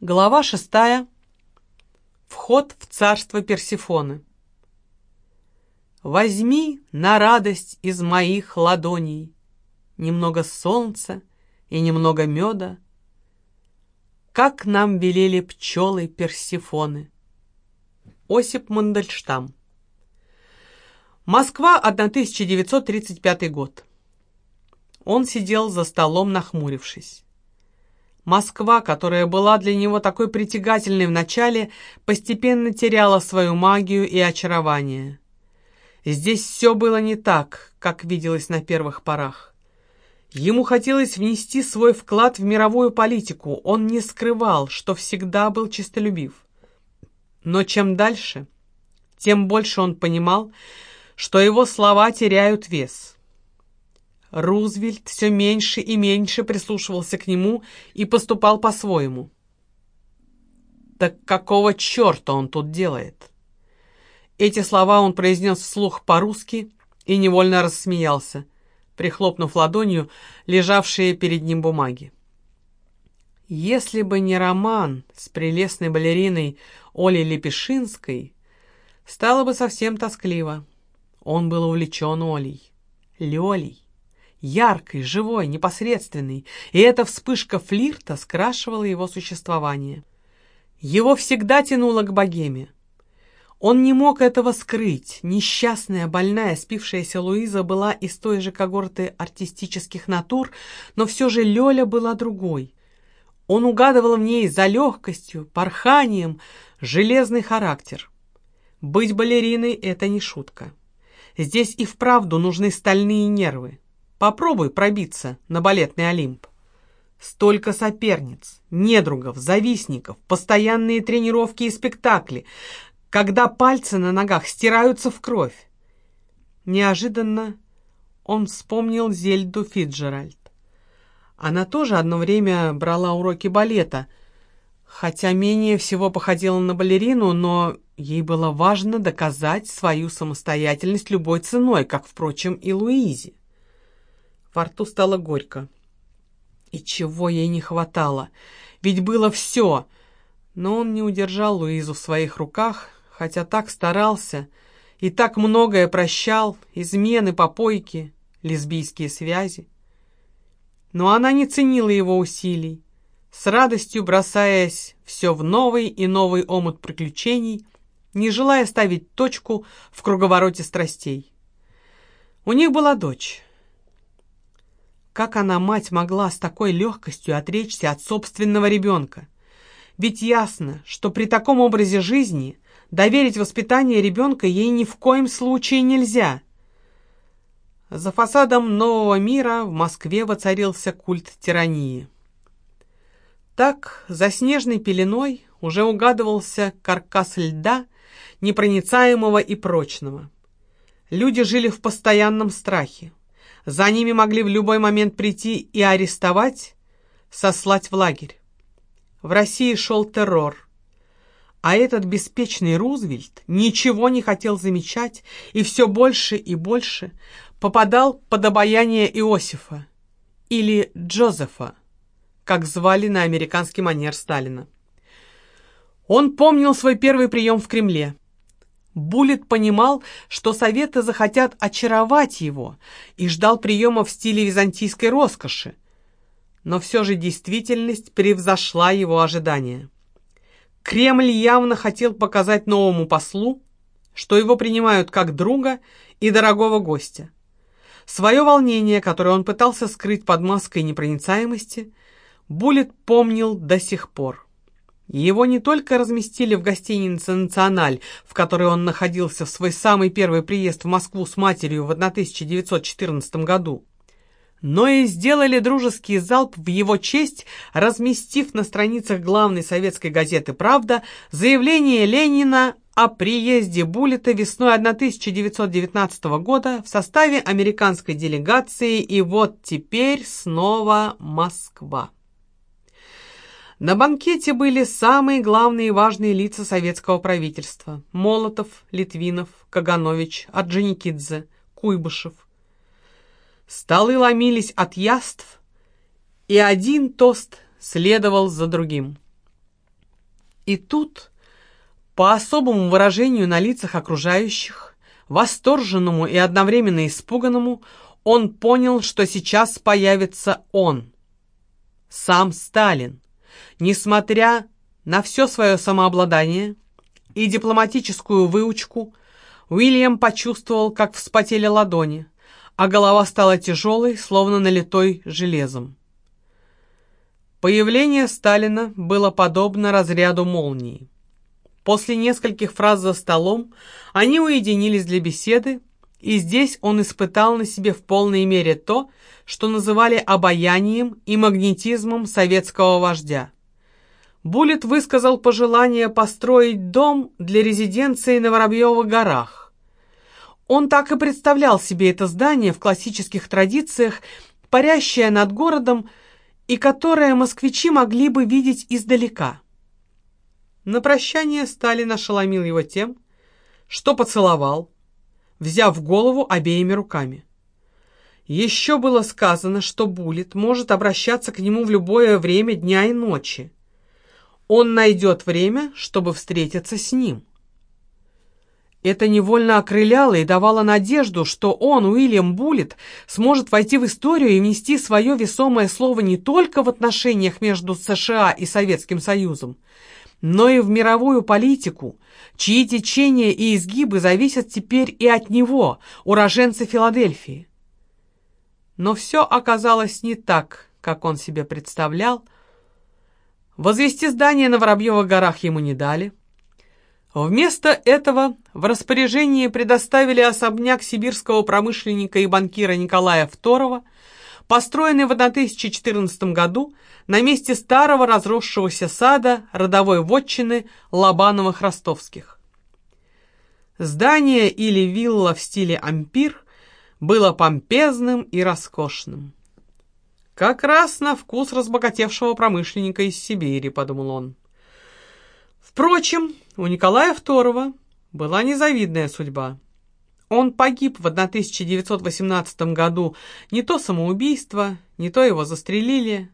Глава шестая. Вход в царство Персифоны. Возьми на радость из моих ладоней Немного солнца и немного меда, Как нам велели пчелы Персифоны. Осип Мандельштам. Москва, 1935 год. Он сидел за столом, нахмурившись. Москва, которая была для него такой притягательной в начале, постепенно теряла свою магию и очарование. Здесь все было не так, как виделось на первых порах. Ему хотелось внести свой вклад в мировую политику, он не скрывал, что всегда был честолюбив. Но чем дальше, тем больше он понимал, что его слова теряют вес. Рузвельт все меньше и меньше прислушивался к нему и поступал по-своему. «Так какого черта он тут делает?» Эти слова он произнес вслух по-русски и невольно рассмеялся, прихлопнув ладонью лежавшие перед ним бумаги. Если бы не роман с прелестной балериной Олей Лепешинской, стало бы совсем тоскливо. Он был увлечен Олей, Лёлей яркой, живой, непосредственной, и эта вспышка флирта скрашивала его существование. Его всегда тянуло к богеме. Он не мог этого скрыть. Несчастная, больная, спившаяся Луиза была из той же когорты артистических натур, но все же Лёля была другой. Он угадывал в ней за легкостью, порханием, железный характер. Быть балериной — это не шутка. Здесь и вправду нужны стальные нервы. Попробуй пробиться на балетный Олимп. Столько соперниц, недругов, завистников, постоянные тренировки и спектакли, когда пальцы на ногах стираются в кровь. Неожиданно он вспомнил Зельду Фиджеральд. Она тоже одно время брала уроки балета, хотя менее всего походила на балерину, но ей было важно доказать свою самостоятельность любой ценой, как, впрочем, и Луизе. Во рту стало горько. И чего ей не хватало? Ведь было все. Но он не удержал Луизу в своих руках, хотя так старался и так многое прощал, измены, попойки, лесбийские связи. Но она не ценила его усилий, с радостью бросаясь все в новый и новый омут приключений, не желая ставить точку в круговороте страстей. У них была дочь. Как она, мать, могла с такой легкостью отречься от собственного ребенка? Ведь ясно, что при таком образе жизни доверить воспитание ребенка ей ни в коем случае нельзя. За фасадом нового мира в Москве воцарился культ тирании. Так, за снежной пеленой уже угадывался каркас льда, непроницаемого и прочного. Люди жили в постоянном страхе. За ними могли в любой момент прийти и арестовать, сослать в лагерь. В России шел террор. А этот беспечный Рузвельт ничего не хотел замечать и все больше и больше попадал под обаяние Иосифа или Джозефа, как звали на американский манер Сталина. Он помнил свой первый прием в Кремле – Буллет понимал, что советы захотят очаровать его, и ждал приема в стиле византийской роскоши. Но все же действительность превзошла его ожидания. Кремль явно хотел показать новому послу, что его принимают как друга и дорогого гостя. Свое волнение, которое он пытался скрыть под маской непроницаемости, Буллет помнил до сих пор. Его не только разместили в гостинице «Националь», в которой он находился в свой самый первый приезд в Москву с матерью в 1914 году, но и сделали дружеский залп в его честь, разместив на страницах главной советской газеты «Правда» заявление Ленина о приезде Буллета весной 1919 года в составе американской делегации, и вот теперь снова Москва. На банкете были самые главные и важные лица советского правительства. Молотов, Литвинов, Каганович, Орджоникидзе, Куйбышев. Столы ломились от яств, и один тост следовал за другим. И тут, по особому выражению на лицах окружающих, восторженному и одновременно испуганному, он понял, что сейчас появится он, сам Сталин. Несмотря на все свое самообладание и дипломатическую выучку, Уильям почувствовал, как вспотели ладони, а голова стала тяжелой, словно налитой железом. Появление Сталина было подобно разряду молнии. После нескольких фраз за столом они уединились для беседы, и здесь он испытал на себе в полной мере то, что называли обаянием и магнетизмом советского вождя. Буллет высказал пожелание построить дом для резиденции на Воробьевых горах. Он так и представлял себе это здание в классических традициях, парящее над городом, и которое москвичи могли бы видеть издалека. На прощание Сталин ошеломил его тем, что поцеловал, взяв голову обеими руками. Еще было сказано, что Булит может обращаться к нему в любое время дня и ночи. Он найдет время, чтобы встретиться с ним. Это невольно окрыляло и давало надежду, что он, Уильям Буллет, сможет войти в историю и внести свое весомое слово не только в отношениях между США и Советским Союзом, но и в мировую политику, чьи течения и изгибы зависят теперь и от него, уроженца Филадельфии. Но все оказалось не так, как он себе представлял. Возвести здание на Воробьевых горах ему не дали. Вместо этого в распоряжение предоставили особняк сибирского промышленника и банкира Николая II, построенный в 1014 году на месте старого разросшегося сада родовой вотчины Лобановых-Ростовских. Здание или вилла в стиле ампир было помпезным и роскошным. «Как раз на вкус разбогатевшего промышленника из Сибири», — подумал он. Впрочем, у Николая II была незавидная судьба. Он погиб в 1918 году не то самоубийство, не то его застрелили.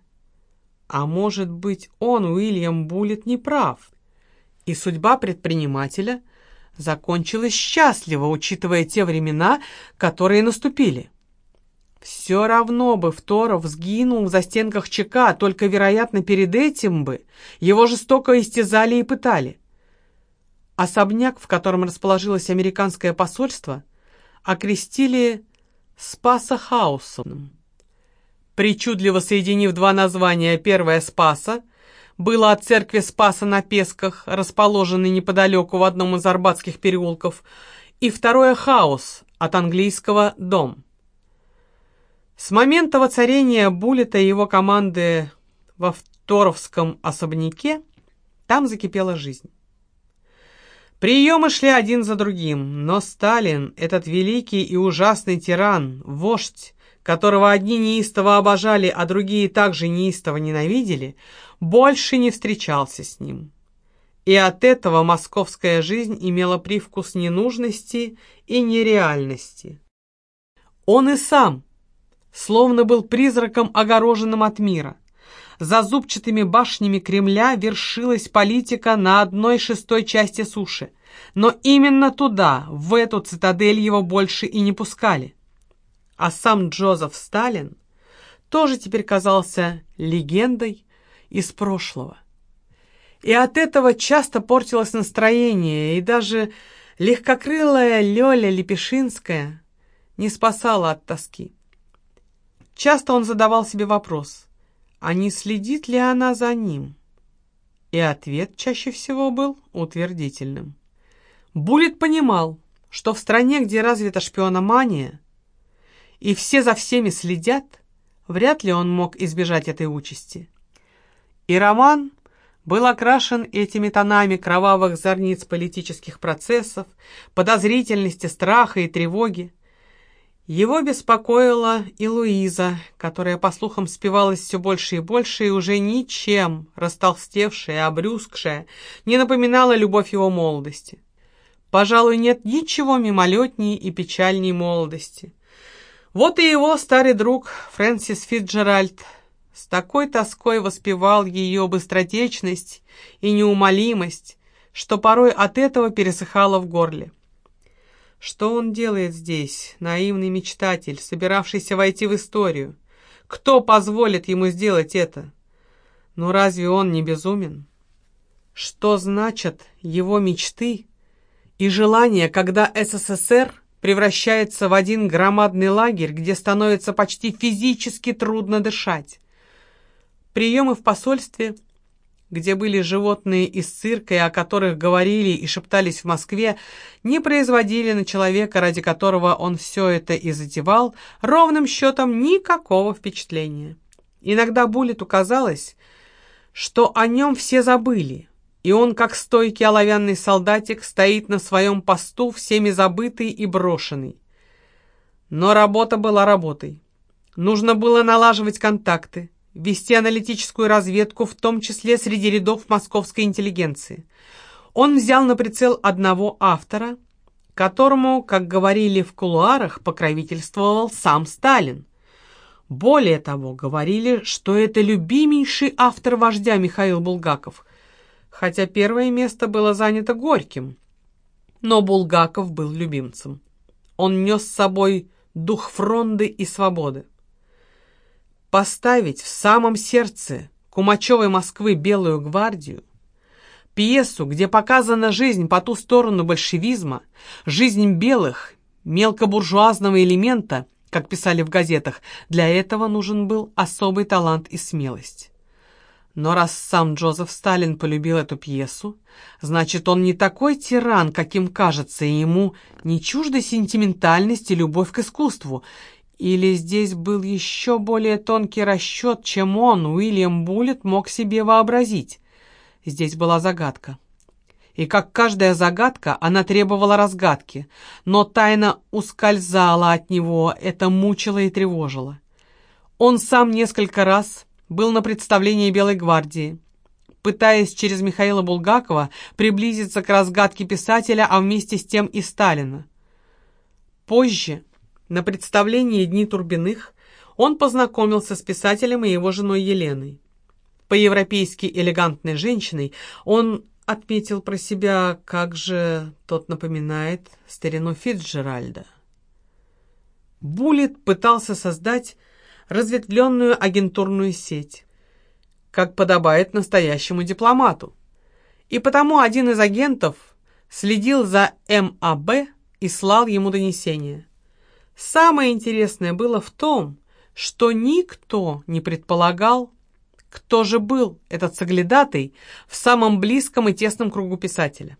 А может быть, он, Уильям Буллет, не прав. И судьба предпринимателя закончилась счастливо, учитывая те времена, которые наступили. Все равно бы Второв сгинул в застенках ЧК, только, вероятно, перед этим бы его жестоко истязали и пытали. Особняк, в котором расположилось американское посольство, окрестили Спаса Хаусом. Причудливо соединив два названия, первое «Спаса» было от церкви Спаса на Песках, расположенной неподалеку в одном из арбатских переулков, и второе «Хаус» от английского «Дом». С момента воцарения Буллета и его команды во Второвском особняке там закипела жизнь. Приемы шли один за другим, но Сталин, этот великий и ужасный тиран, вождь, которого одни неистово обожали, а другие также неистово ненавидели, больше не встречался с ним. И от этого московская жизнь имела привкус ненужности и нереальности. Он и сам словно был призраком, огороженным от мира. За зубчатыми башнями Кремля вершилась политика на одной шестой части суши. Но именно туда, в эту цитадель его больше и не пускали. А сам Джозеф Сталин тоже теперь казался легендой из прошлого. И от этого часто портилось настроение, и даже легкокрылая Лёля Лепешинская не спасала от тоски. Часто он задавал себе вопрос, а не следит ли она за ним? И ответ чаще всего был утвердительным. Буллет понимал, что в стране, где развита шпиономания, и все за всеми следят, вряд ли он мог избежать этой участи. И роман был окрашен этими тонами кровавых зорниц политических процессов, подозрительности, страха и тревоги, его беспокоила и Луиза, которая, по слухам, спивалась все больше и больше, и уже ничем, растолстевшая, обрюзгшая, не напоминала любовь его молодости. Пожалуй, нет ничего мимолетней и печальней молодости. Вот и его старый друг Фрэнсис Фитджеральд с такой тоской воспевал ее быстротечность и неумолимость, что порой от этого пересыхало в горле. Что он делает здесь, наивный мечтатель, собиравшийся войти в историю? Кто позволит ему сделать это? Ну разве он не безумен? Что значат его мечты и желания, когда СССР превращается в один громадный лагерь, где становится почти физически трудно дышать? Приемы в посольстве, где были животные из цирка, и о которых говорили и шептались в Москве, не производили на человека, ради которого он все это и затевал, ровным счетом никакого впечатления. Иногда Буллету казалось, что о нем все забыли, и он, как стойкий оловянный солдатик, стоит на своем посту, всеми забытый и брошенный. Но работа была работой. Нужно было налаживать контакты, вести аналитическую разведку, в том числе среди рядов московской интеллигенции. Он взял на прицел одного автора, которому, как говорили в кулуарах, покровительствовал сам Сталин. Более того, говорили, что это любимейший автор вождя Михаил Булгаков, хотя первое место было занято Горьким. Но Булгаков был любимцем. Он нес с собой дух фронды и свободы. Поставить в самом сердце Кумачевой Москвы Белую гвардию, пьесу, где показана жизнь по ту сторону большевизма, жизнь белых, мелкобуржуазного элемента, как писали в газетах, для этого нужен был особый талант и смелость. Но раз сам Джозеф Сталин полюбил эту пьесу, значит, он не такой тиран, каким кажется, и ему не чужда сентиментальность и любовь к искусству, или здесь был еще более тонкий расчет, чем он, Уильям Буллет, мог себе вообразить? Здесь была загадка. И как каждая загадка, она требовала разгадки, но тайна ускользала от него, это мучило и тревожило. Он сам несколько раз был на представлении Белой гвардии, пытаясь через Михаила Булгакова приблизиться к разгадке писателя, а вместе с тем и Сталина. Позже, на представлении «Дни Турбиных» он познакомился с писателем и его женой Еленой. По-европейски элегантной женщиной он отметил про себя, как же тот напоминает старину Фитджеральда. Буллет пытался создать разветвленную агентурную сеть, как подобает настоящему дипломату. И потому один из агентов следил за МАБ и слал ему донесения. Самое интересное было в том, что никто не предполагал, кто же был этот соглядатый в самом близком и тесном кругу писателя.